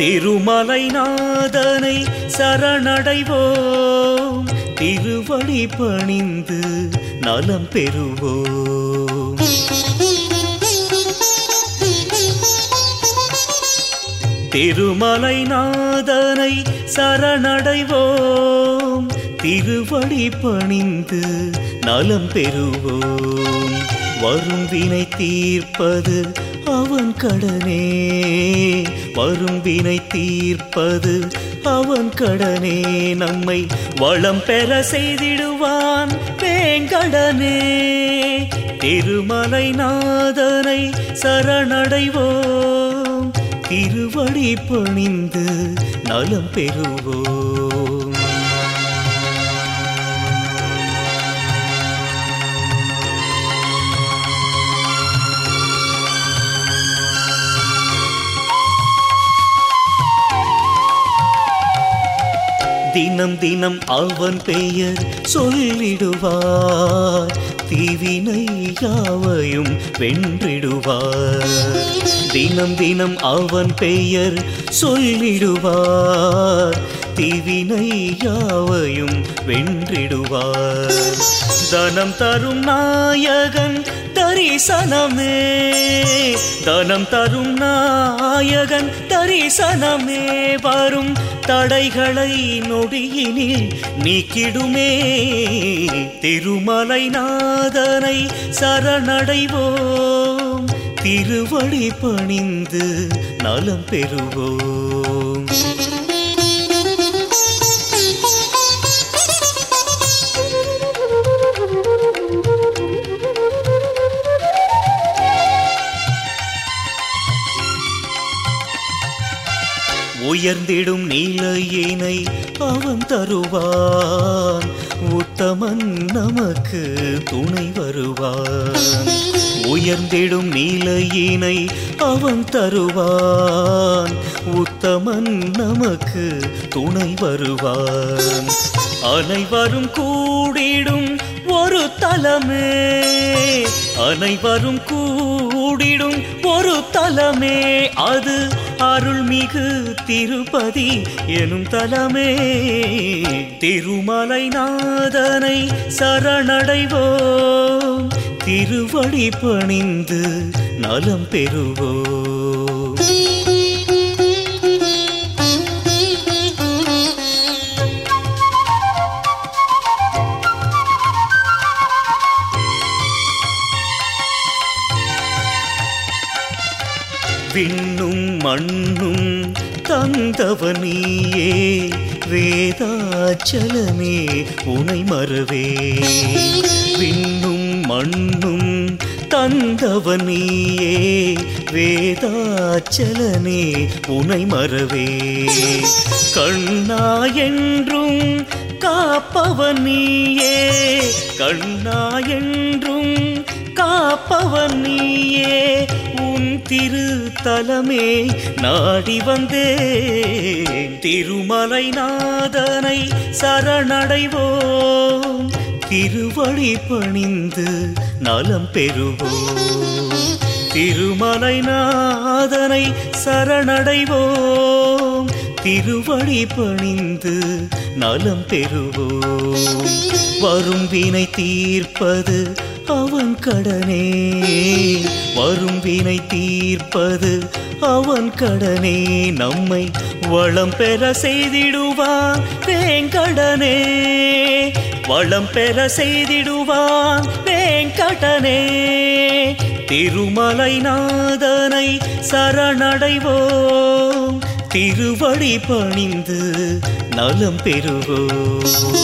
திருமலை நாதனை சரணடைவோம். திருவடி பணிந்து நலம் பெறுவோம். திருமலை நாதனை சரணடைவோம். திருவடி பணிந்து நலம் பெறுவோம். வரும் வினை தீர்ப்பது அவன் கடனே. வரும் வினை தீர்ப்பது அவன் கடனே. நம்மை வளம் பெற செய்திடுவான் வேங்கடனே. திருமலை நாதனை சரணடைவோம். திருவடி பணிந்து நலம் பெறுவோம். தினம் தினம் அவன் பெயர் சொல்லிடுவார். தீவினை யாவையும் வென்றிடுவார். தினம் தினம் அவன் பெயர் சொல்லிடுவார். தீவினை யாவையும் வென்றிடுவார். தனம் தரும் நாயகன் தரிசனமே தனம் தரும் நாயகன் தரிசனமே வரும் தடைகளை நொடியினில் நீக்கிடுமே. திருமலை நாதனை சரணடைவோம். திருவடி பணிந்து நலம் பெறுவோம். உயர்ந்திடும் நிலையினை அவன் தருவான். உத்தமன் நமக்கு துணை வருவான். உயர்ந்திடும் நிலையினை அவன் தருவான். உத்தமன் நமக்கு துணை வருவான். அனைவரும் கூடிடும் ஒரு தலமே. அனைவரும் கூடிடும் ஒரு தலமே. அது அருள்மிகு திருப்பதி எனும் தலமே. திருமலை நாதனை சரணடைவோம். திருவடி பணிந்து நலம் பெறுவோம். விண்ணும் மண்ணும் தந்தவனியே வேதாச்சலமே உனை மறவே. விண்ணும் மண்ணும் தந்தவனியே வேதாச்சலனே உனை மறவே. கண்ணா என்றும் காப்பவனியே கண்ணா என்றும் காப்பவனியே திருத்தலமே நாடி வந்தேன். திருமலை நாதனை சரணடைவோம். திருவழி பணிந்து நலம் பெறுவோம். திருமலை நாதனை சரணடைவோம். திருவழி பணிந்து நலம் பெறுவோம். வரும் வினை தீர்ப்பது அவன் கடனே. வரும் வினை தீர்ப்பது அவன் கடனே. நம்மை வளம் பெற செய்திடுவான் வேங்கடனே. வளம் பெற செய்திடுவான் வேங்கடனே. திருமலை நாதனை சரணடைவோம். திருவடி பணிந்து நலம் பெறுவோம்.